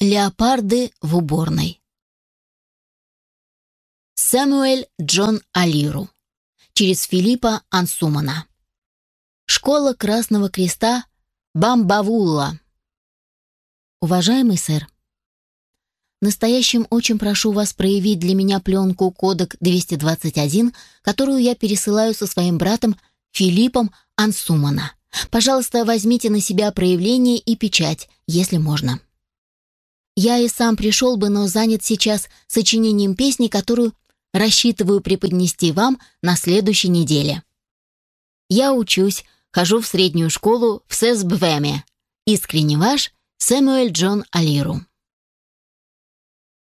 Леопарды в уборной. Сэмюэль Джон Алиру. Через Филиппа Ансумана. Школа Красного Креста Бамбавула. Уважаемый сэр, настоящим очень прошу вас проявить для меня пленку Кодек 221, которую я пересылаю со своим братом Филиппом Ансумана. Пожалуйста, возьмите на себя проявление и печать, если можно. Я и сам пришел бы, но занят сейчас сочинением песни, которую рассчитываю преподнести вам на следующей неделе. Я учусь, хожу в среднюю школу в СЭСБВЭМе. Искренне ваш Сэмюэль Джон Алиру.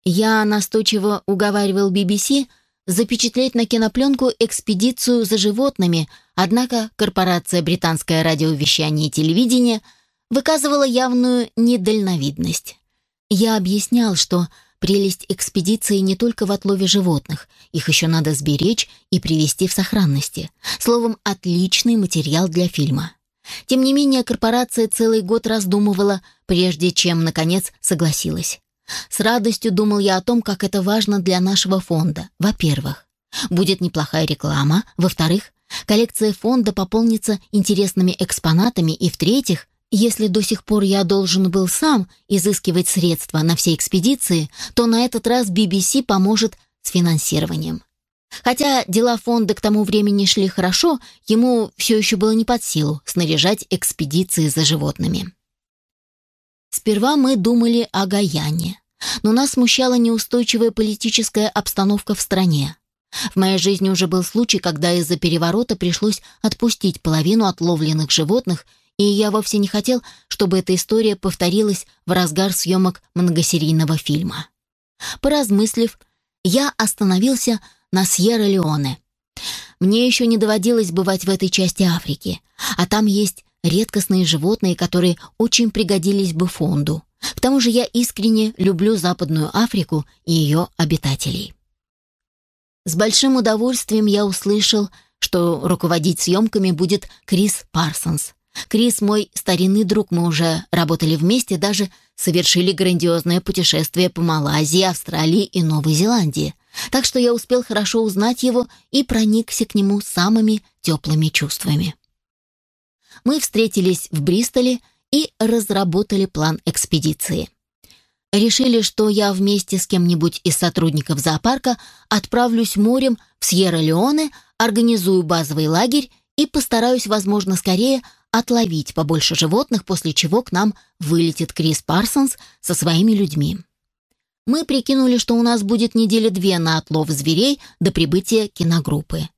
Я настойчиво уговаривал BBC запечатлеть на кинопленку экспедицию за животными, однако корпорация «Британское радиовещание и телевидение» выказывала явную недальновидность. Я объяснял, что прелесть экспедиции не только в отлове животных, их еще надо сберечь и привести в сохранности. Словом, отличный материал для фильма. Тем не менее, корпорация целый год раздумывала, прежде чем, наконец, согласилась. С радостью думал я о том, как это важно для нашего фонда. Во-первых, будет неплохая реклама. Во-вторых, коллекция фонда пополнится интересными экспонатами. И в-третьих, если до сих пор я должен был сам изыскивать средства на все экспедиции, то на этот раз BBC поможет с финансированием. Хотя дела фонда к тому времени шли хорошо, ему все еще было не под силу снаряжать экспедиции за животными. Сперва мы думали о Гаяне, но нас смущала неустойчивая политическая обстановка в стране. В моей жизни уже был случай, когда из-за переворота пришлось отпустить половину отловленных животных и я вовсе не хотел, чтобы эта история повторилась в разгар съемок многосерийного фильма. Поразмыслив, я остановился на Сьерра-Леоне. Мне еще не доводилось бывать в этой части Африки, а там есть редкостные животные, которые очень пригодились бы фонду. К тому же я искренне люблю Западную Африку и ее обитателей. С большим удовольствием я услышал, что руководить съемками будет Крис Парсонс, Крис мой старинный друг, мы уже работали вместе, даже совершили грандиозное путешествие по Малайзии, Австралии и Новой Зеландии. Так что я успел хорошо узнать его и проникся к нему самыми теплыми чувствами. Мы встретились в Бристоле и разработали план экспедиции. Решили, что я вместе с кем-нибудь из сотрудников зоопарка отправлюсь морем в Сьерра-Леоне, организую базовый лагерь и постараюсь, возможно, скорее отловить побольше животных, после чего к нам вылетит Крис Парсонс со своими людьми. Мы прикинули, что у нас будет недели две на отлов зверей до прибытия киногруппы.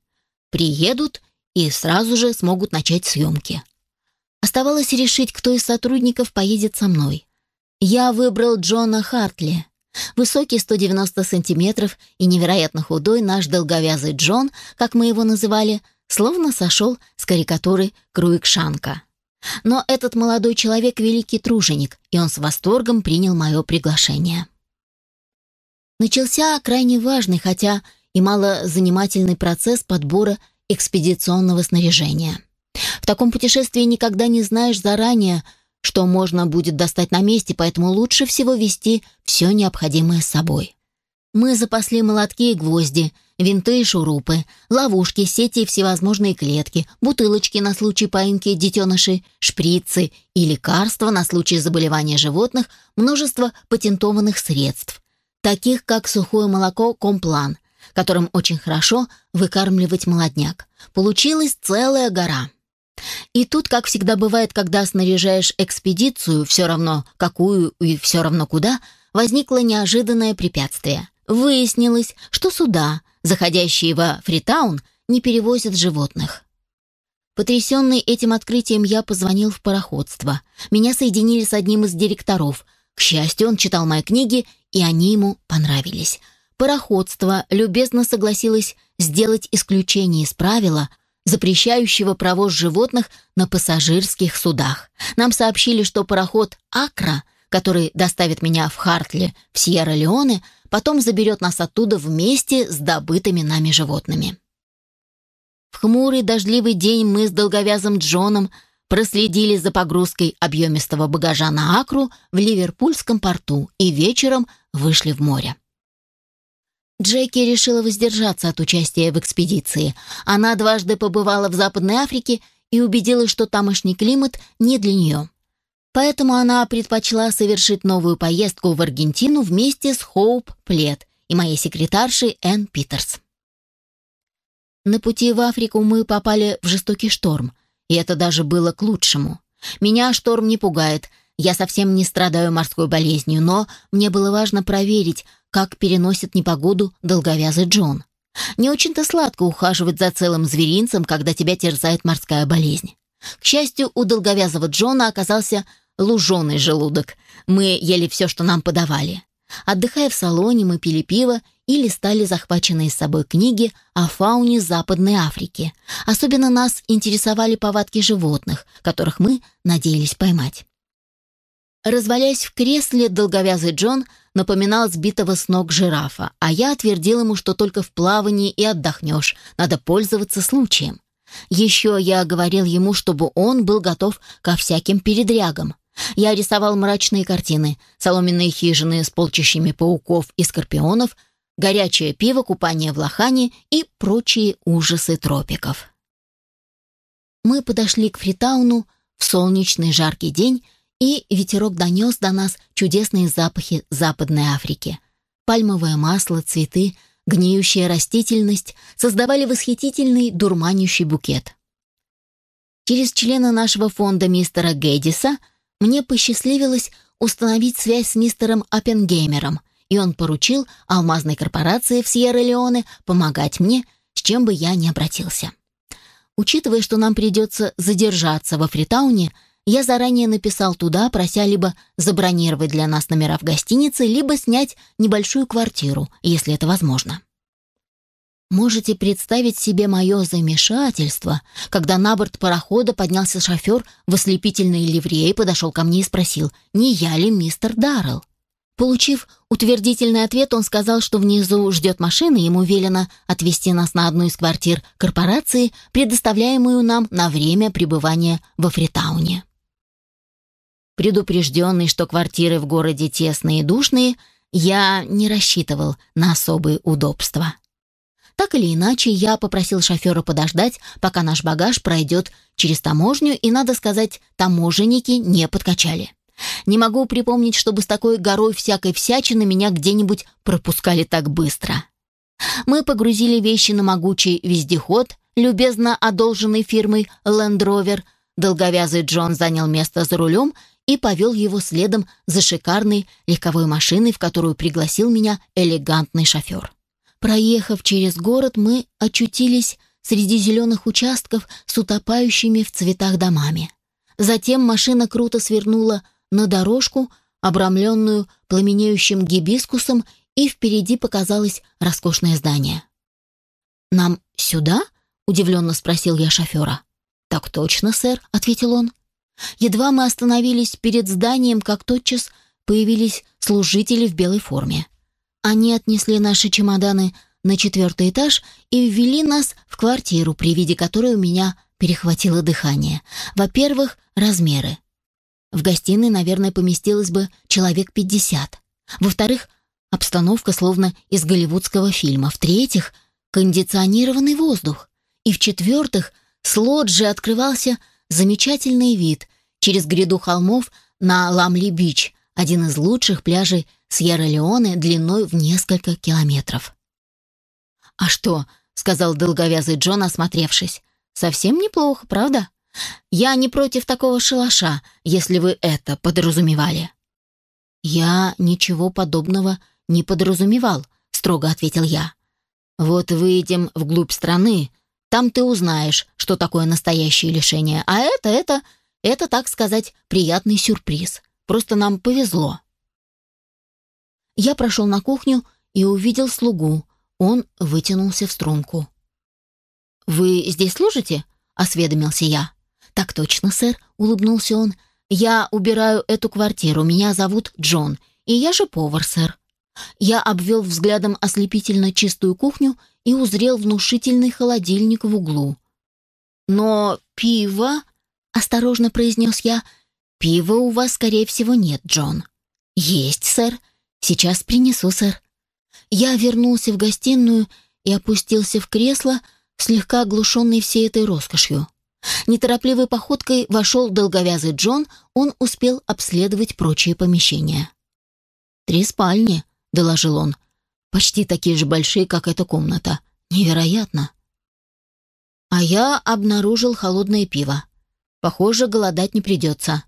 Приедут и сразу же смогут начать съемки. Оставалось решить, кто из сотрудников поедет со мной. Я выбрал Джона Хартли. Высокий 190 сантиметров и невероятно худой наш долговязый Джон, как мы его называли – словно сошел с карикатуры Круикшанка. Но этот молодой человек — великий труженик, и он с восторгом принял мое приглашение. Начался крайне важный, хотя и малозанимательный процесс подбора экспедиционного снаряжения. В таком путешествии никогда не знаешь заранее, что можно будет достать на месте, поэтому лучше всего вести все необходимое с собой. Мы запасли молотки и гвозди, винты и шурупы, ловушки, сети и всевозможные клетки, бутылочки на случай поимки детенышей, шприцы и лекарства на случай заболевания животных, множество патентованных средств, таких как сухое молоко «Комплан», которым очень хорошо выкармливать молодняк. Получилась целая гора. И тут, как всегда бывает, когда снаряжаешь экспедицию, все равно какую и все равно куда, возникло неожиданное препятствие. Выяснилось, что суда, заходящие во Фритаун, не перевозят животных. Потрясенный этим открытием, я позвонил в пароходство. Меня соединили с одним из директоров. К счастью, он читал мои книги, и они ему понравились. Пароходство любезно согласилось сделать исключение из правила, запрещающего провоз животных на пассажирских судах. Нам сообщили, что пароход «Акра», который доставит меня в Хартли, в Сьерра-Леоне, потом заберет нас оттуда вместе с добытыми нами животными. В хмурый дождливый день мы с долговязым Джоном проследили за погрузкой объемистого багажа на Акру в Ливерпульском порту и вечером вышли в море. Джеки решила воздержаться от участия в экспедиции. Она дважды побывала в Западной Африке и убедилась, что тамошний климат не для нее. Поэтому она предпочла совершить новую поездку в Аргентину вместе с Хоуп Плет и моей секретаршей Энн Питерс. На пути в Африку мы попали в жестокий шторм, и это даже было к лучшему. Меня шторм не пугает, я совсем не страдаю морской болезнью, но мне было важно проверить, как переносит непогоду долговязый Джон. Не очень-то сладко ухаживать за целым зверинцем, когда тебя терзает морская болезнь. К счастью, у долговязого Джона оказался луженый желудок. Мы ели все, что нам подавали. Отдыхая в салоне, мы пили пиво и листали захваченные с собой книги о фауне Западной Африки. Особенно нас интересовали повадки животных, которых мы надеялись поймать. Развалясь в кресле, долговязый Джон напоминал сбитого с ног жирафа, а я отвердил ему, что только в плавании и отдохнешь, надо пользоваться случаем. Еще я говорил ему, чтобы он был готов ко всяким передрягам. Я рисовал мрачные картины, соломенные хижины с полчищами пауков и скорпионов, горячее пиво, купание в лохане и прочие ужасы тропиков. Мы подошли к Фритауну в солнечный жаркий день, и ветерок донес до нас чудесные запахи Западной Африки. Пальмовое масло, цветы, гниющая растительность создавали восхитительный дурманящий букет. Через члена нашего фонда мистера Гэддиса мне посчастливилось установить связь с мистером Оппенгеймером, и он поручил алмазной корпорации в Сьерра-Леоне помогать мне, с чем бы я ни обратился. Учитывая, что нам придется задержаться во Фритауне, я заранее написал туда, прося либо забронировать для нас номера в гостинице, либо снять небольшую квартиру, если это возможно. Можете представить себе мое замешательство, когда на борт парохода поднялся шофер в ослепительной ливрее, подошел ко мне и спросил, не я ли мистер Даррелл. Получив утвердительный ответ, он сказал, что внизу ждет машина, ему велено отвезти нас на одну из квартир корпорации, предоставляемую нам на время пребывания во Фритауне. Предупрежденный, что квартиры в городе тесные и душные, я не рассчитывал на особые удобства. Так или иначе, я попросил шофера подождать, пока наш багаж пройдет через таможню, и, надо сказать, таможенники не подкачали. Не могу припомнить, чтобы с такой горой всякой всячины меня где-нибудь пропускали так быстро. Мы погрузили вещи на могучий вездеход, любезно одолженный фирмой Land Rover. Долговязый Джон занял место за рулем, и повел его следом за шикарной легковой машиной, в которую пригласил меня элегантный шофер. Проехав через город, мы очутились среди зеленых участков с утопающими в цветах домами. Затем машина круто свернула на дорожку, обрамленную пламенеющим гибискусом, и впереди показалось роскошное здание. «Нам сюда?» — удивленно спросил я шофера. «Так точно, сэр», — ответил он. Едва мы остановились перед зданием, как тотчас появились служители в белой форме. Они отнесли наши чемоданы на четвертый этаж и ввели нас в квартиру, при виде которой у меня перехватило дыхание. Во-первых, размеры. В гостиной, наверное, поместилось бы человек пятьдесят. Во-вторых, обстановка словно из голливудского фильма. В-третьих, кондиционированный воздух. И в-четвертых, с лоджии открывался замечательный вид через гряду холмов на Ламли-Бич, один из лучших пляжей Сьерра-Леоне длиной в несколько километров. «А что?» — сказал долговязый Джон, осмотревшись. «Совсем неплохо, правда? Я не против такого шалаша, если вы это подразумевали». «Я ничего подобного не подразумевал», — строго ответил я. «Вот выйдем вглубь страны, там ты узнаешь, что такое настоящее лишение. А это, это, это, так сказать, приятный сюрприз. Просто нам повезло. Я прошел на кухню и увидел слугу. Он вытянулся в струнку. «Вы здесь служите?» — осведомился я. «Так точно, сэр», — улыбнулся он. «Я убираю эту квартиру. Меня зовут Джон, и я же повар, сэр». Я обвел взглядом ослепительно чистую кухню и узрел внушительный холодильник в углу. Но пиво... — осторожно произнес я. «Пива у вас, скорее всего, нет, Джон». «Есть, сэр. Сейчас принесу, сэр». Я вернулся в гостиную и опустился в кресло, слегка оглушенный всей этой роскошью. Неторопливой походкой вошел долговязый Джон, он успел обследовать прочие помещения. «Три спальни», — доложил он. «Почти такие же большие, как эта комната. Невероятно». А я обнаружил холодное пиво. Похоже, голодать не придется.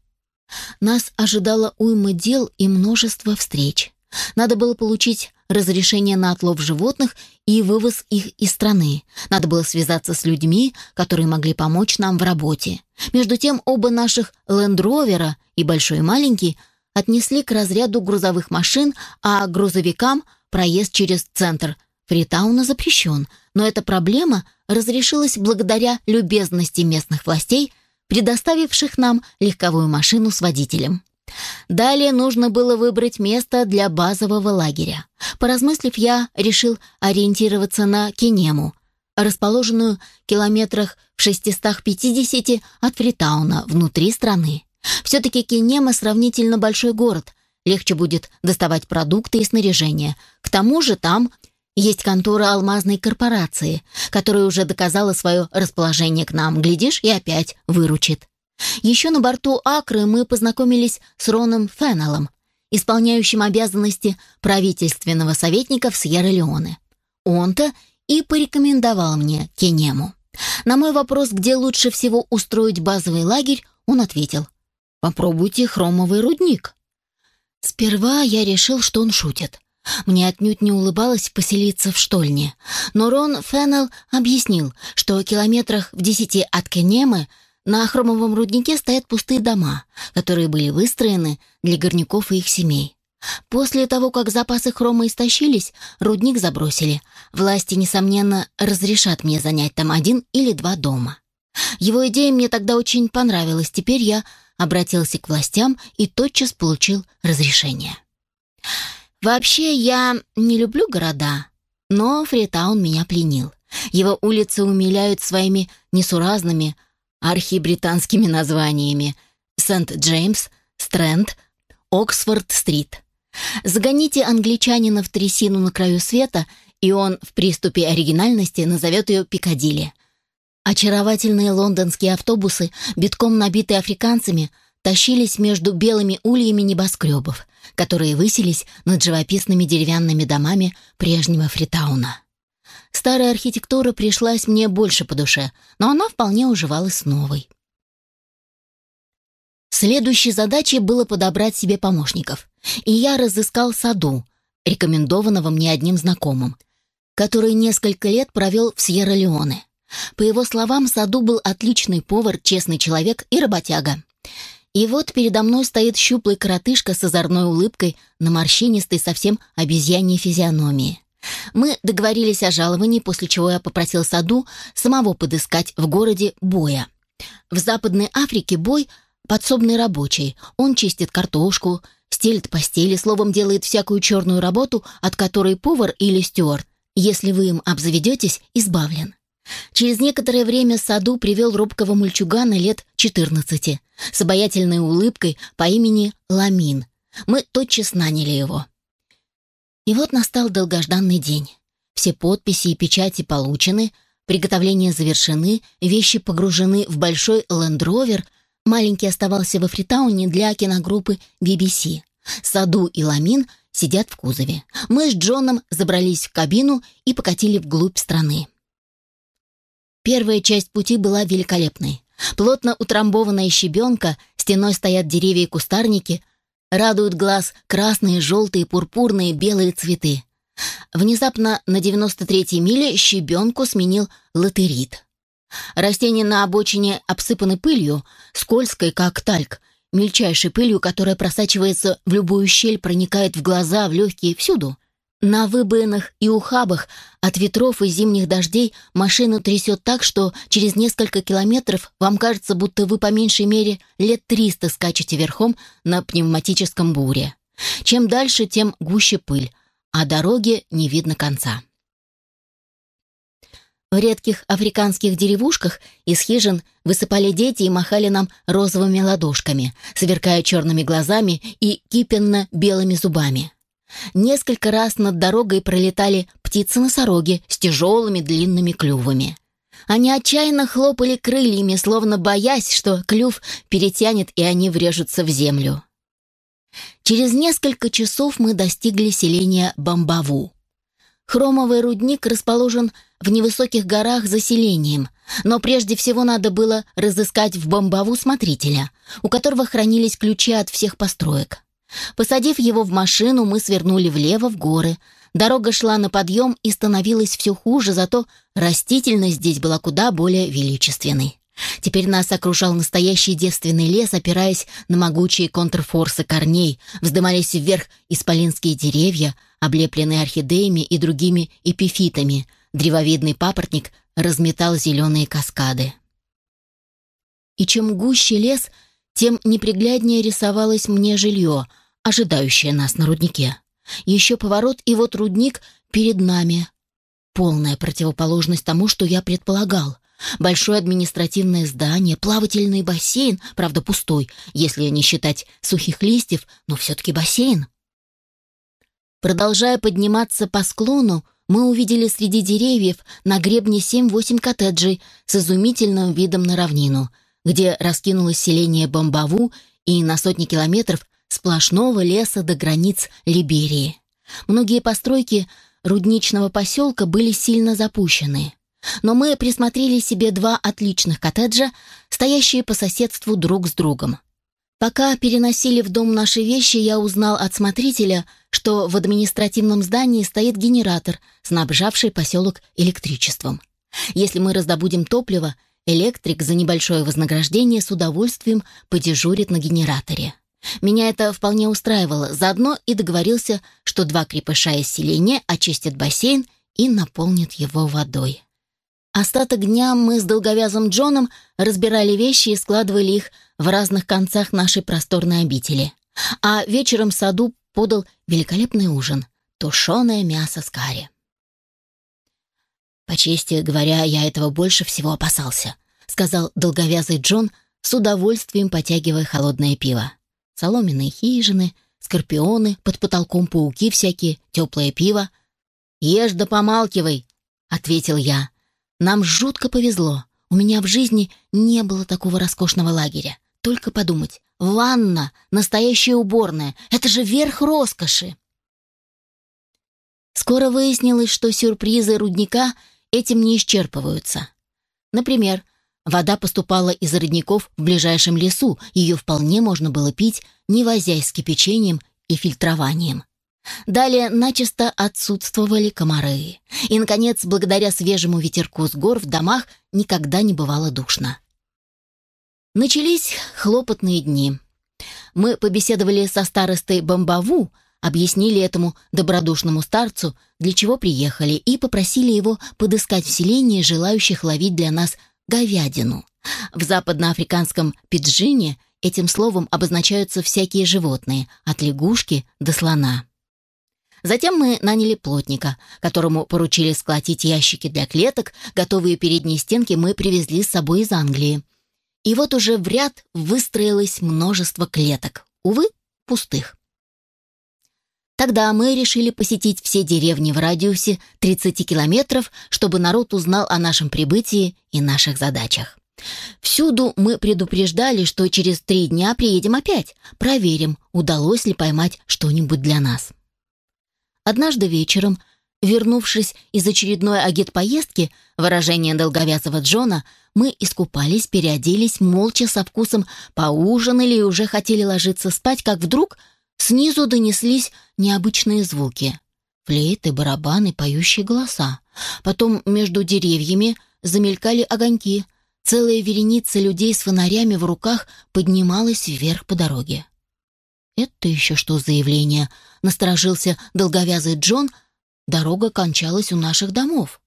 Нас ожидало уйма дел и множество встреч. Надо было получить разрешение на отлов животных и вывоз их из страны. Надо было связаться с людьми, которые могли помочь нам в работе. Между тем оба наших лендровера, и большой и маленький, отнесли к разряду грузовых машин, а грузовикам проезд через центр Фритауна запрещен. Но эта проблема разрешилась благодаря любезности местных властей, предоставивших нам легковую машину с водителем. Далее нужно было выбрать место для базового лагеря. Поразмыслив, я решил ориентироваться на Кенему, расположенную в километрах в 650 от Фритауна, внутри страны. Все-таки Кенема сравнительно большой город, легче будет доставать продукты и снаряжение. К тому же там есть контора алмазной корпорации, которая уже доказала свое расположение к нам. Глядишь, и опять выручит. Еще на борту Акры мы познакомились с Роном Феннеллом, исполняющим обязанности правительственного советника в Сьерра-Леоне. Он-то и порекомендовал мне Кенему. На мой вопрос, где лучше всего устроить базовый лагерь, он ответил «Попробуйте хромовый рудник». Сперва я решил, что он шутит. Мне отнюдь не улыбалось поселиться в штольне, но Рон Феннелл объяснил, что километрах в десяти от Кенемы на хромовом руднике стоят пустые дома, которые были выстроены для горняков и их семей. После того, как запасы хрома истощились, рудник забросили. Власти, несомненно, разрешат мне занять там один или два дома. Его идея мне тогда очень понравилась. Теперь я обратился к властям и тотчас получил разрешение. Вообще, я не люблю города, но Фритаун меня пленил. Его улицы умиляют своими несуразными, архибританскими названиями Сент-Джеймс, Стрэнд, Оксфорд-стрит. Загоните англичанина в трясину на краю света, и он в приступе оригинальности назовет ее Пикадилли. Очаровательные лондонские автобусы, битком набитые африканцами, тащились между белыми ульями небоскребов, которые высились над живописными деревянными домами прежнего Фритауна. Старая архитектура пришлась мне больше по душе, но она вполне уживалась с новой. Следующей задачей было подобрать себе помощников, и я разыскал Саду, рекомендованного мне одним знакомым, который несколько лет провел в Сьерра-Леоне. По его словам, Саду был отличный повар, честный человек и работяга. И вот передо мной стоит щуплый коротышка с озорной улыбкой на морщинистой совсем обезьяньей физиономии. Мы договорились о жаловании, после чего я попросил Саду самого подыскать в городе Боя. В Западной Африке Бой – подсобный рабочий. Он чистит картошку, стелит постели, словом, делает всякую черную работу, от которой повар или стюард, если вы им обзаведетесь, избавлен. Через некоторое время Саду привел робкого мальчугана лет 14 с обаятельной улыбкой по имени Ламин. Мы тотчас наняли его. И вот настал долгожданный день. Все подписи и печати получены, приготовления завершены, вещи погружены в большой лендровер. Маленький оставался во Фритауне для киногруппы BBC. Саду и Ламин сидят в кузове. Мы с Джоном забрались в кабину и покатили вглубь страны. Первая часть пути была великолепной. Плотно утрамбованная щебенка, стеной стоят деревья и кустарники, Радуют глаз красные, желтые, пурпурные, белые цветы. Внезапно на 93-й миле щебенку сменил латерит. Растения на обочине обсыпаны пылью, скользкой, как тальк, мельчайшей пылью, которая просачивается в любую щель, проникает в глаза, в легкие, всюду. На выбоинах и ухабах от ветров и зимних дождей машину трясет так, что через несколько километров вам кажется, будто вы по меньшей мере лет триста скачете верхом на пневматическом буре. Чем дальше, тем гуще пыль, а дороге не видно конца. В редких африканских деревушках из хижин высыпали дети и махали нам розовыми ладошками, сверкая черными глазами и кипенно-белыми зубами. Несколько раз над дорогой пролетали птицы-носороги с тяжелыми длинными клювами. Они отчаянно хлопали крыльями, словно боясь, что клюв перетянет и они врежутся в землю. Через несколько часов мы достигли селения Бамбаву. Хромовый рудник расположен в невысоких горах за селением, но прежде всего надо было разыскать в Бамбаву смотрителя, у которого хранились ключи от всех построек. Посадив его в машину, мы свернули влево в горы. Дорога шла на подъем и становилась все хуже, зато растительность здесь была куда более величественной. Теперь нас окружал настоящий девственный лес, опираясь на могучие контрфорсы корней, вздымались вверх исполинские деревья, облепленные орхидеями и другими эпифитами. Древовидный папоротник разметал зеленые каскады. И чем гуще лес, тем непригляднее рисовалось мне жилье, ожидающее нас на руднике. Еще поворот, и вот рудник перед нами. Полная противоположность тому, что я предполагал. Большое административное здание, плавательный бассейн, правда пустой, если не считать сухих листьев, но все-таки бассейн. Продолжая подниматься по склону, мы увидели среди деревьев на гребне 7-8 коттеджей с изумительным видом на равнину, где раскинулось селение Бомбаву и на сотни километров сплошного леса до границ Либерии. Многие постройки рудничного поселка были сильно запущены. Но мы присмотрели себе два отличных коттеджа, стоящие по соседству друг с другом. Пока переносили в дом наши вещи, я узнал от смотрителя, что в административном здании стоит генератор, снабжавший поселок электричеством. Если мы раздобудем топливо, электрик за небольшое вознаграждение с удовольствием подежурит на генераторе. Меня это вполне устраивало, заодно и договорился, что два крепыша из селения очистят бассейн и наполнят его водой. Остаток дня мы с долговязым Джоном разбирали вещи и складывали их в разных концах нашей просторной обители. А вечером в саду подал великолепный ужин — тушеное мясо с карри. «По чести говоря, я этого больше всего опасался», — сказал долговязый Джон, с удовольствием потягивая холодное пиво. Соломенные хижины, скорпионы, под потолком пауки всякие, теплое пиво. «Ешь да помалкивай», — ответил я. Нам жутко повезло. У меня в жизни не было такого роскошного лагеря. Только подумать, ванна, настоящая уборная, это же верх роскоши. Скоро выяснилось, что сюрпризы рудника этим не исчерпываются. Например, вода поступала из родников в ближайшем лесу, ее вполне можно было пить, не возясь с кипячением и фильтрованием. Далее начисто отсутствовали комары. И, наконец, благодаря свежему ветерку с гор в домах никогда не бывало душно. Начались хлопотные дни. Мы побеседовали со старостой Бомбаву, объяснили этому добродушному старцу, для чего приехали, и попросили его подыскать в селении желающих ловить для нас говядину. В западноафриканском пиджине этим словом обозначаются всякие животные, от лягушки до слона. Затем мы наняли плотника, которому поручили сколотить ящики для клеток, готовые передние стенки мы привезли с собой из Англии. И вот уже в ряд выстроилось множество клеток, увы, пустых. Тогда мы решили посетить все деревни в радиусе 30 километров, чтобы народ узнал о нашем прибытии и наших задачах. Всюду мы предупреждали, что через три дня приедем опять, проверим, удалось ли поймать что-нибудь для нас. Однажды вечером, вернувшись из очередной агит-поездки, выражение долговязого Джона, мы искупались, переоделись, молча со вкусом поужинали и уже хотели ложиться спать, как вдруг снизу донеслись необычные звуки. Флейты, барабаны, поющие голоса. Потом между деревьями замелькали огоньки. Целая вереница людей с фонарями в руках поднималась вверх по дороге. «Это еще что за явление?» — насторожился долговязый Джон. «Дорога кончалась у наших домов».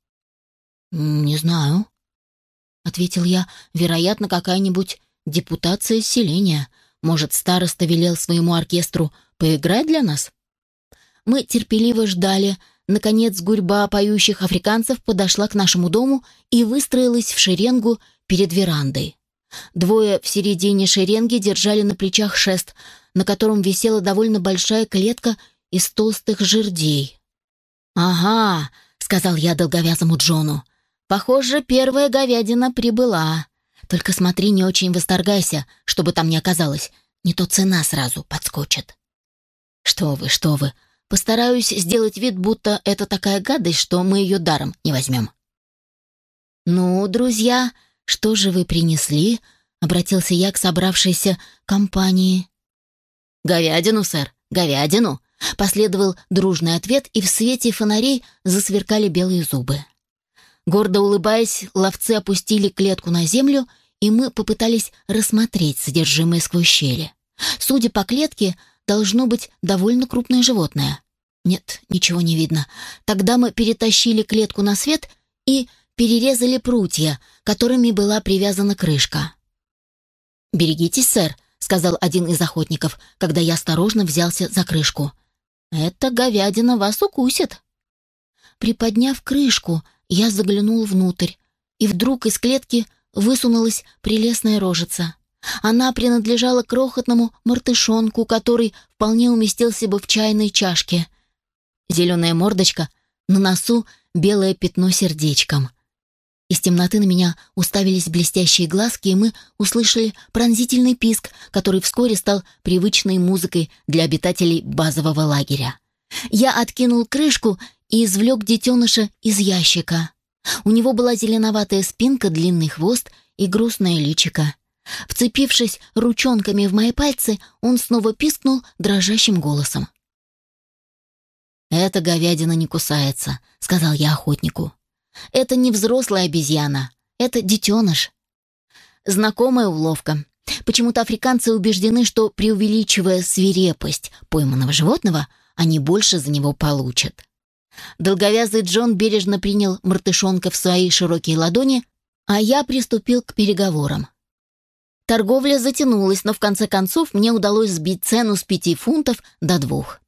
«Не знаю», — ответил я. «Вероятно, какая-нибудь депутация селения. Может, староста велел своему оркестру поиграть для нас?» Мы терпеливо ждали, наконец, гурьба поющих африканцев подошла к нашему дому и выстроилась в шеренгу перед верандой. Двое в середине шеренги держали на плечах шест, на котором висела довольно большая клетка из толстых жердей. «Ага», — сказал я долговязому Джону, — «похоже, первая говядина прибыла. Только смотри, не очень восторгайся, чтобы там не оказалось. Не то цена сразу подскочит». «Что вы, что вы. Постараюсь сделать вид, будто это такая гадость, что мы ее даром не возьмем». «Ну, друзья, что же вы принесли?» — обратился я к собравшейся компании. «Говядину, сэр, говядину!» Последовал дружный ответ, и в свете фонарей засверкали белые зубы. Гордо улыбаясь, ловцы опустили клетку на землю, и мы попытались рассмотреть содержимое сквозь щели. Судя по клетке, должно быть довольно крупное животное. Нет, ничего не видно. Тогда мы перетащили клетку на свет и перерезали прутья, которыми была привязана крышка. «Берегитесь, сэр», — сказал один из охотников, когда я осторожно взялся за крышку. «Эта говядина вас укусит». Приподняв крышку, я заглянул внутрь, и вдруг из клетки высунулась прелестная рожица. Она принадлежала крохотному мартышонку, который вполне уместился бы в чайной чашке. Зеленая мордочка, на носу белое пятно сердечком. Из темноты на меня уставились блестящие глазки, и мы услышали пронзительный писк, который вскоре стал привычной музыкой для обитателей базового лагеря. Я откинул крышку и извлек детеныша из ящика. У него была зеленоватая спинка, длинный хвост и грустное личико. Вцепившись ручонками в мои пальцы, он снова пискнул дрожащим голосом. «Эта говядина не кусается», — сказал я охотнику. Это не взрослая обезьяна, это детеныш. Знакомая уловка. Почему-то африканцы убеждены, что преувеличивая свирепость пойманного животного, они больше за него получат. Долговязый Джон бережно принял мартышонка в свои широкие ладони, а я приступил к переговорам. Торговля затянулась, но в конце концов мне удалось сбить цену с пяти фунтов до двух.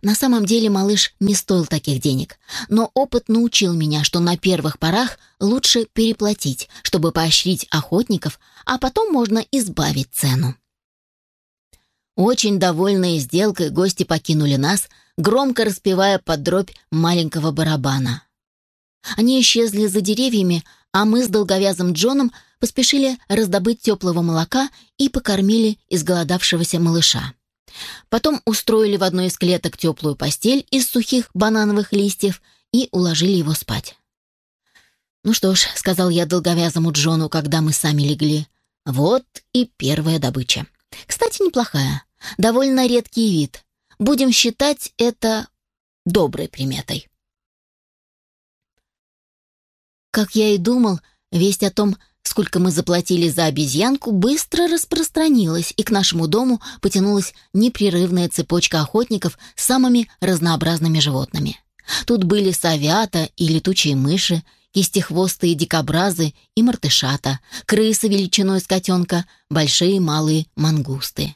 На самом деле малыш не стоил таких денег, но опыт научил меня, что на первых порах лучше переплатить, чтобы поощрить охотников, а потом можно избавить цену. Очень довольные сделкой гости покинули нас, громко распевая под дробь маленького барабана. Они исчезли за деревьями, а мы с долговязым Джоном поспешили раздобыть теплого молока и покормили изголодавшегося малыша. Потом устроили в одной из клеток теплую постель из сухих банановых листьев и уложили его спать. «Ну что ж», — сказал я долговязому Джону, когда мы сами легли, — «вот и первая добыча. Кстати, неплохая. Довольно редкий вид. Будем считать это доброй приметой». Как я и думал, весть о том, сколько мы заплатили за обезьянку, быстро распространилась, и к нашему дому потянулась непрерывная цепочка охотников с самыми разнообразными животными. Тут были совята и летучие мыши, кистехвостые дикобразы и мартышата, крысы величиной с котенка, большие и малые мангусты.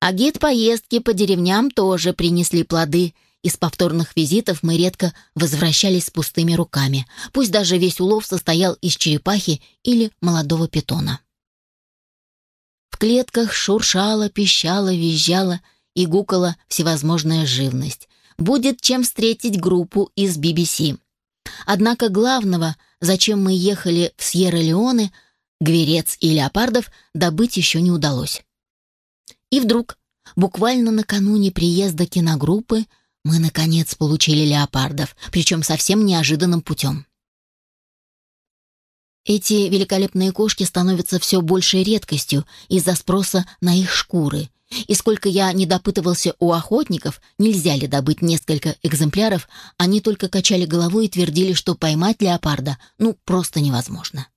А гид поездки по деревням тоже принесли плоды – из повторных визитов мы редко возвращались с пустыми руками, пусть даже весь улов состоял из черепахи или молодого питона. В клетках шуршала, пищала, визжала и гукала всевозможная живность. Будет чем встретить группу из BBC. Однако главного, зачем мы ехали в Сьерра-Леоне, гверец и леопардов, добыть еще не удалось. И вдруг, буквально накануне приезда киногруппы, мы, наконец, получили леопардов, причем совсем неожиданным путем. Эти великолепные кошки становятся все большей редкостью из-за спроса на их шкуры. И сколько я не допытывался у охотников, нельзя ли добыть несколько экземпляров, они только качали головой и твердили, что поймать леопарда ну просто невозможно.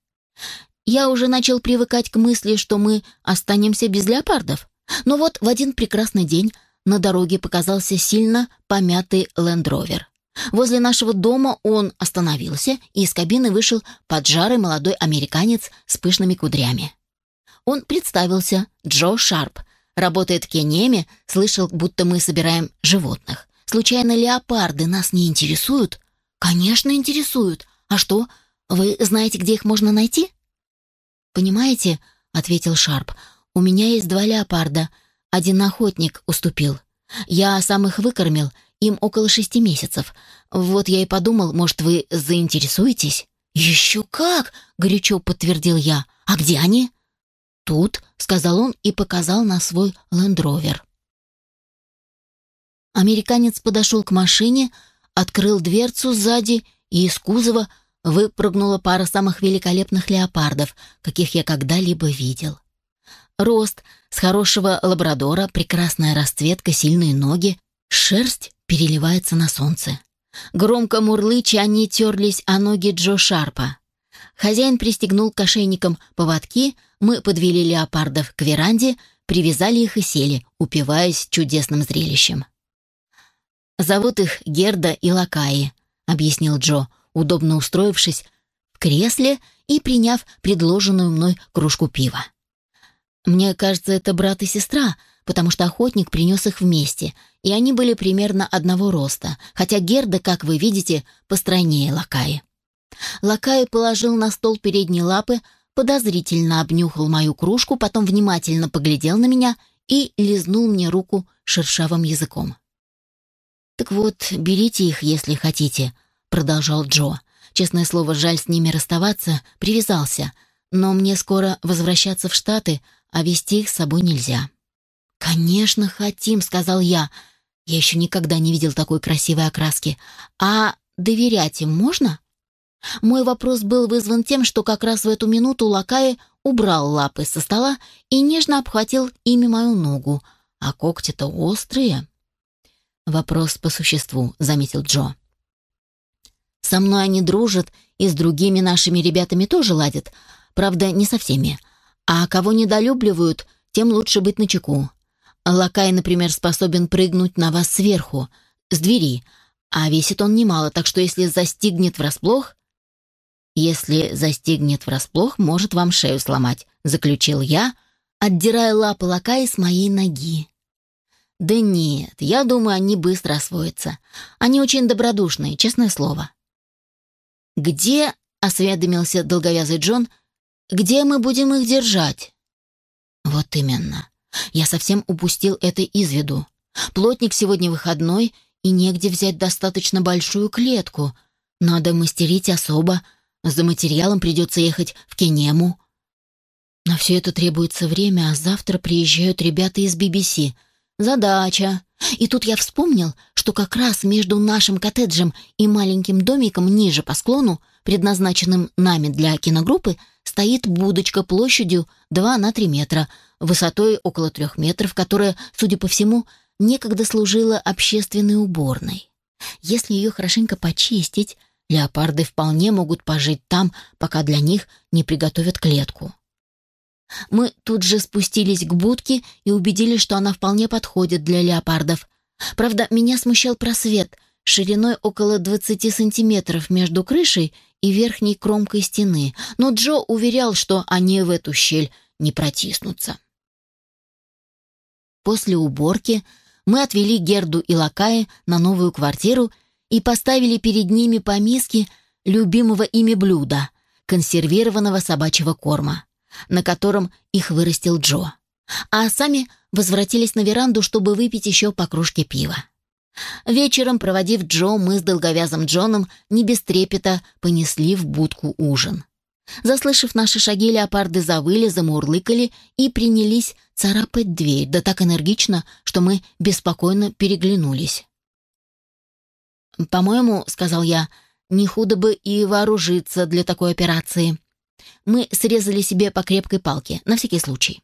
Я уже начал привыкать к мысли, что мы останемся без леопардов. Но вот в один прекрасный день на дороге показался сильно помятый лендровер. Возле нашего дома он остановился, и из кабины вышел поджарый молодой американец с пышными кудрями. Он представился Джо Шарп, работает в Кенеме, слышал, будто мы собираем животных. Случайно леопарды нас не интересуют? Конечно, интересуют. А что, вы знаете, где их можно найти? Понимаете, ответил Шарп. У меня есть два леопарда. Один охотник уступил. Я сам их выкормил, им около шести месяцев. Вот я и подумал, может, вы заинтересуетесь? Еще как, горячо подтвердил я. А где они? Тут, сказал он и показал на свой лендровер. Американец подошел к машине, открыл дверцу сзади, и из кузова выпрыгнула пара самых великолепных леопардов, каких я когда-либо видел. Рост, с хорошего лабрадора, прекрасная расцветка, сильные ноги, шерсть переливается на солнце. Громко мурлыча они терлись о ноги Джо Шарпа. Хозяин пристегнул к ошейникам поводки, мы подвели леопардов к веранде, привязали их и сели, упиваясь чудесным зрелищем. «Зовут их Герда и Лакаи», — объяснил Джо, удобно устроившись в кресле и приняв предложенную мной кружку пива. «Мне кажется, это брат и сестра, потому что охотник принес их вместе, и они были примерно одного роста, хотя Герда, как вы видите, постройнее Лакаи». Лакаи положил на стол передние лапы, подозрительно обнюхал мою кружку, потом внимательно поглядел на меня и лизнул мне руку шершавым языком. «Так вот, берите их, если хотите», — продолжал Джо. «Честное слово, жаль с ними расставаться, привязался. Но мне скоро возвращаться в Штаты, а вести их с собой нельзя». «Конечно, хотим», — сказал я. Я еще никогда не видел такой красивой окраски. «А доверять им можно?» Мой вопрос был вызван тем, что как раз в эту минуту Лакай убрал лапы со стола и нежно обхватил ими мою ногу, а когти-то острые. «Вопрос по существу», — заметил Джо. «Со мной они дружат и с другими нашими ребятами тоже ладят. Правда, не со всеми. А кого недолюбливают, тем лучше быть начеку. Лакай, например, способен прыгнуть на вас сверху, с двери, а весит он немало, так что если застигнет врасплох...» «Если застигнет врасплох, может вам шею сломать», — заключил я, отдирая лапы Лакая с моей ноги. Да нет, я думаю, они быстро освоятся. Они очень добродушные, честное слово. Где, осведомился долговязый Джон, где мы будем их держать? Вот именно. Я совсем упустил это из виду. Плотник сегодня выходной, и негде взять достаточно большую клетку. Надо мастерить особо. За материалом придется ехать в Кенему. На все это требуется время, а завтра приезжают ребята из BBC — Задача. И тут я вспомнил, что как раз между нашим коттеджем и маленьким домиком ниже по склону, предназначенным нами для киногруппы, стоит будочка площадью 2 на 3 метра, высотой около 3 метров, которая, судя по всему, некогда служила общественной уборной. Если ее хорошенько почистить, леопарды вполне могут пожить там, пока для них не приготовят клетку. Мы тут же спустились к будке и убедились, что она вполне подходит для леопардов. Правда, меня смущал просвет шириной около 20 сантиметров между крышей и верхней кромкой стены, но Джо уверял, что они в эту щель не протиснутся. После уборки мы отвели Герду и Лакая на новую квартиру и поставили перед ними по миске любимого ими блюда — консервированного собачьего корма на котором их вырастил Джо. А сами возвратились на веранду, чтобы выпить еще по кружке пива. Вечером, проводив Джо, мы с долговязым Джоном не без трепета понесли в будку ужин. Заслышав наши шаги, леопарды завыли, замурлыкали и принялись царапать дверь, да так энергично, что мы беспокойно переглянулись. «По-моему, — сказал я, — не худо бы и вооружиться для такой операции. Мы срезали себе по крепкой палке, на всякий случай.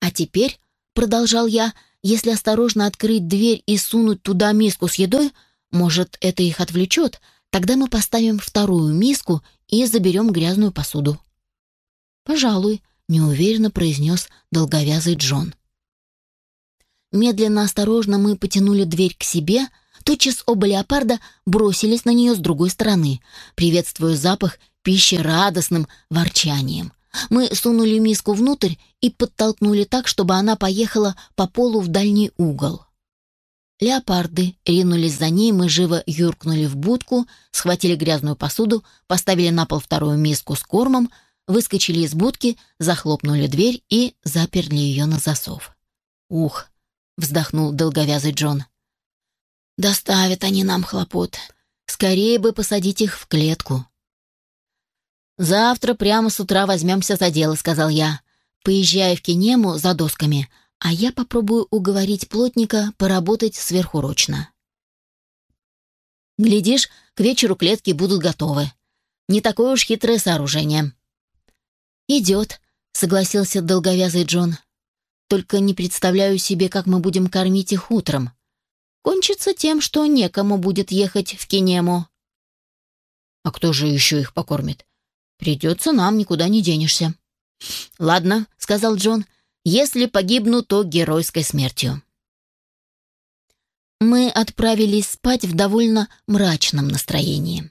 А теперь, продолжал я, если осторожно открыть дверь и сунуть туда миску с едой, может, это их отвлечет, тогда мы поставим вторую миску и заберем грязную посуду. «Пожалуй», — неуверенно произнес долговязый Джон. Медленно, осторожно мы потянули дверь к себе, тотчас оба леопарда бросились на нее с другой стороны, приветствуя запах пищи радостным ворчанием. Мы сунули миску внутрь и подтолкнули так, чтобы она поехала по полу в дальний угол. Леопарды ринулись за ней, мы живо юркнули в будку, схватили грязную посуду, поставили на пол вторую миску с кормом, выскочили из будки, захлопнули дверь и заперли ее на засов. «Ух!» — вздохнул долговязый Джон. «Доставят они нам хлопот. Скорее бы посадить их в клетку». «Завтра прямо с утра возьмемся за дело», — сказал я, поезжая в Кинему за досками, а я попробую уговорить плотника поработать сверхурочно. Глядишь, к вечеру клетки будут готовы. Не такое уж хитрое сооружение. «Идет», — согласился долговязый Джон. «Только не представляю себе, как мы будем кормить их утром. Кончится тем, что некому будет ехать в Кинему». «А кто же еще их покормит? Придется нам, никуда не денешься». «Ладно», — сказал Джон, — если погибну, то геройской смертью. Мы отправились спать в довольно мрачном настроении.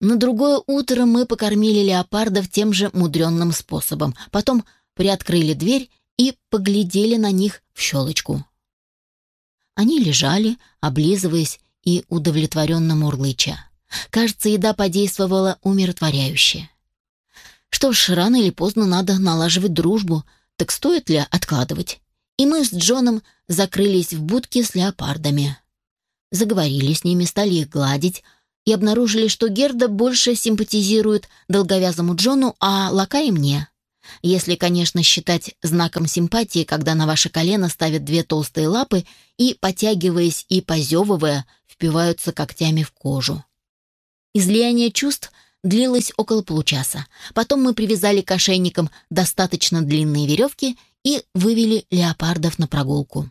На другое утро мы покормили леопардов тем же мудренным способом, потом приоткрыли дверь и поглядели на них в щелочку. Они лежали, облизываясь и удовлетворенно мурлыча. Кажется, еда подействовала умиротворяюще. Что ж, рано или поздно надо налаживать дружбу — так стоит ли откладывать? И мы с Джоном закрылись в будке с леопардами. Заговорили с ними, стали их гладить и обнаружили, что Герда больше симпатизирует долговязому Джону, а Лакай мне. Если, конечно, считать знаком симпатии, когда на ваше колено ставят две толстые лапы и, потягиваясь и позевывая, впиваются когтями в кожу. Излияние чувств длилось около получаса. Потом мы привязали к ошейникам достаточно длинные веревки и вывели леопардов на прогулку.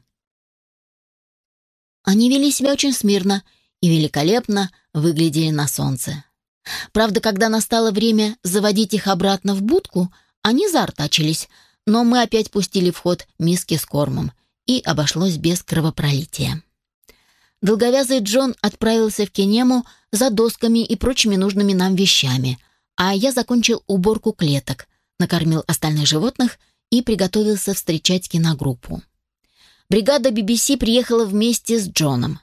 Они вели себя очень смирно и великолепно выглядели на солнце. Правда, когда настало время заводить их обратно в будку, они заортачились, но мы опять пустили в ход миски с кормом, и обошлось без кровопролития. Долговязый Джон отправился в Кенему за досками и прочими нужными нам вещами, а я закончил уборку клеток, накормил остальных животных и приготовился встречать киногруппу. Бригада BBC приехала вместе с Джоном.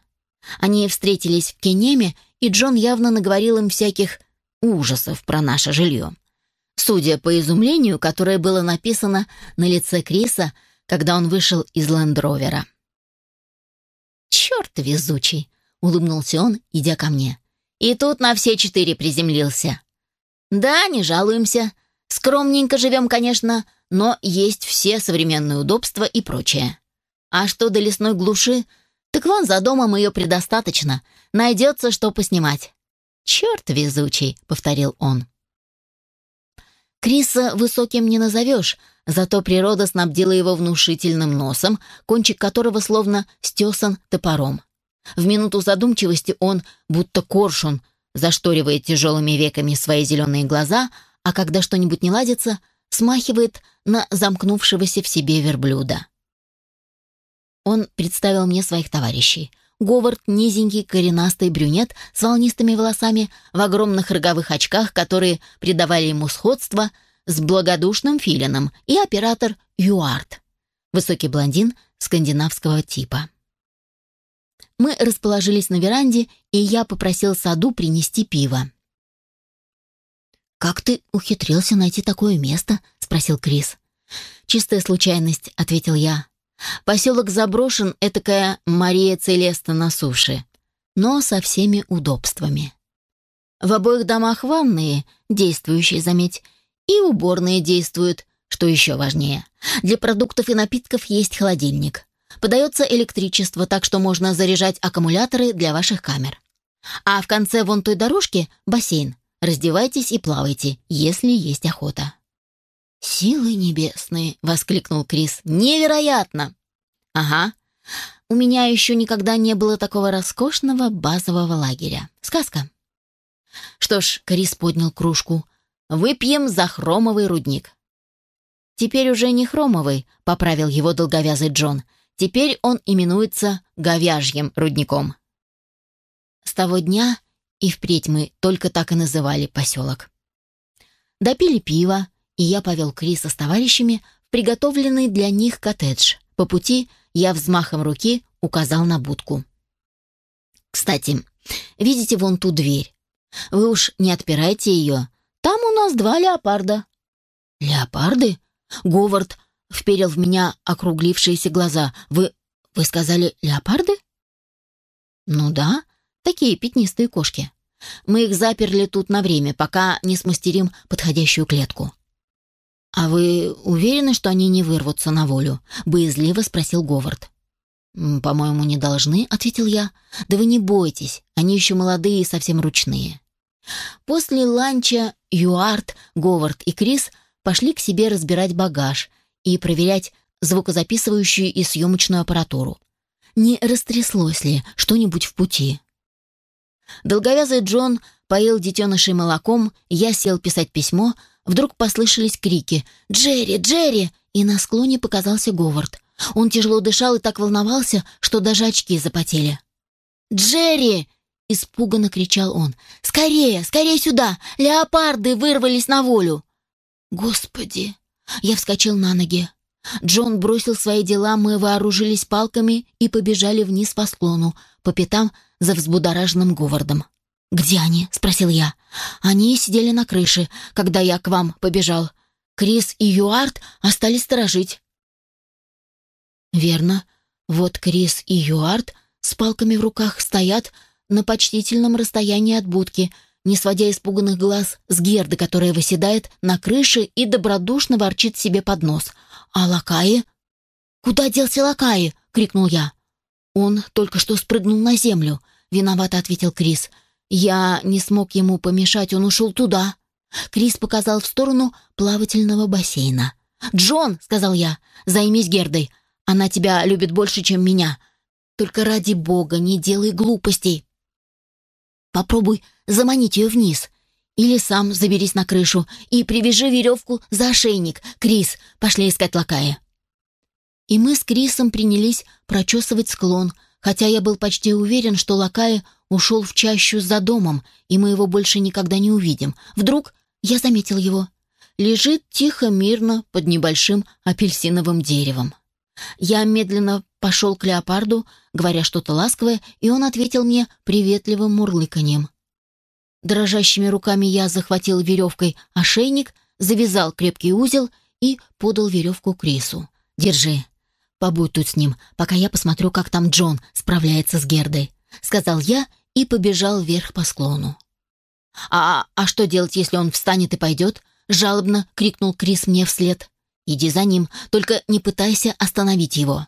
Они встретились в Кенеме, и Джон явно наговорил им всяких ужасов про наше жилье. Судя по изумлению, которое было написано на лице Криса, когда он вышел из лендровера. «Черт везучий!» — улыбнулся он, идя ко мне. И тут на все четыре приземлился. «Да, не жалуемся. Скромненько живем, конечно, но есть все современные удобства и прочее. А что до лесной глуши, так вон за домом ее предостаточно. Найдется, что поснимать». «Черт везучий!» — повторил он. Криса высоким не назовешь, зато природа снабдила его внушительным носом, кончик которого словно стесан топором. В минуту задумчивости он, будто коршун, зашторивает тяжелыми веками свои зеленые глаза, а когда что-нибудь не ладится, смахивает на замкнувшегося в себе верблюда. Он представил мне своих товарищей. Говард — низенький коренастый брюнет с волнистыми волосами в огромных роговых очках, которые придавали ему сходство с благодушным филином, и оператор Юарт — высокий блондин скандинавского типа. Мы расположились на веранде, и я попросил Саду принести пиво. «Как ты ухитрился найти такое место?» — спросил Крис. «Чистая случайность», — ответил я. «Поселок заброшен, этакая Мария Целеста на суше, но со всеми удобствами. В обоих домах ванные, действующие, заметь, и уборные действуют, что еще важнее. Для продуктов и напитков есть холодильник. Подается электричество, так что можно заряжать аккумуляторы для ваших камер. А в конце вон той дорожки бассейн. Раздевайтесь и плавайте, если есть охота. «Силы небесные!» — воскликнул Крис. «Невероятно!» «Ага. У меня еще никогда не было такого роскошного базового лагеря. Сказка». Что ж, Крис поднял кружку. «Выпьем за хромовый рудник». «Теперь уже не хромовый», — поправил его долговязый Джон. Теперь он именуется говяжьим рудником. С того дня и впредь мы только так и называли поселок. Допили пиво, и я повел Криса с товарищами в приготовленный для них коттедж. По пути я взмахом руки указал на будку. «Кстати, видите вон ту дверь? Вы уж не отпирайте ее. Там у нас два леопарда». «Леопарды?» Говард вперил в меня округлившиеся глаза. «Вы... вы сказали леопарды?» «Ну да, такие пятнистые кошки. Мы их заперли тут на время, пока не смастерим подходящую клетку». «А вы уверены, что они не вырвутся на волю?» — боязливо спросил Говард. «По-моему, не должны», — ответил я. «Да вы не бойтесь, они еще молодые и совсем ручные». После ланча Юарт, Говард и Крис пошли к себе разбирать багаж и проверять звукозаписывающую и съемочную аппаратуру. Не растряслось ли что-нибудь в пути? Долговязый Джон поил детенышей молоком, я сел писать письмо, вдруг послышались крики «Джерри! Джерри!» и на склоне показался Говард. Он тяжело дышал и так волновался, что даже очки запотели. «Джерри!» — испуганно кричал он. «Скорее! Скорее сюда! Леопарды вырвались на волю!» «Господи!» Я вскочил на ноги. Джон бросил свои дела, мы вооружились палками и побежали вниз по склону, по пятам за взбудораженным Говардом. «Где они?» — спросил я. «Они сидели на крыше, когда я к вам побежал. Крис и Юарт остались сторожить». «Верно. Вот Крис и Юарт с палками в руках стоят на почтительном расстоянии от будки, не сводя испуганных глаз с Герды, которая выседает на крыше и добродушно ворчит себе под нос. «А Лакаи?» «Куда делся Лакаи?» — крикнул я. «Он только что спрыгнул на землю», — виновато ответил Крис. «Я не смог ему помешать, он ушел туда». Крис показал в сторону плавательного бассейна. «Джон!» — сказал я. «Займись Гердой. Она тебя любит больше, чем меня. Только ради бога не делай глупостей. Попробуй заманить ее вниз. Или сам заберись на крышу и привяжи веревку за ошейник. Крис, пошли искать лакая». И мы с Крисом принялись прочесывать склон, хотя я был почти уверен, что лакая ушел в чащу за домом, и мы его больше никогда не увидим. Вдруг я заметил его. Лежит тихо, мирно под небольшим апельсиновым деревом. Я медленно пошел к леопарду, говоря что-то ласковое, и он ответил мне приветливым мурлыканьем. Дрожащими руками я захватил веревкой ошейник, завязал крепкий узел и подал веревку Крису. «Держи. Побудь тут с ним, пока я посмотрю, как там Джон справляется с Гердой», — сказал я и побежал вверх по склону. «А, а что делать, если он встанет и пойдет?» — жалобно крикнул Крис мне вслед. «Иди за ним, только не пытайся остановить его».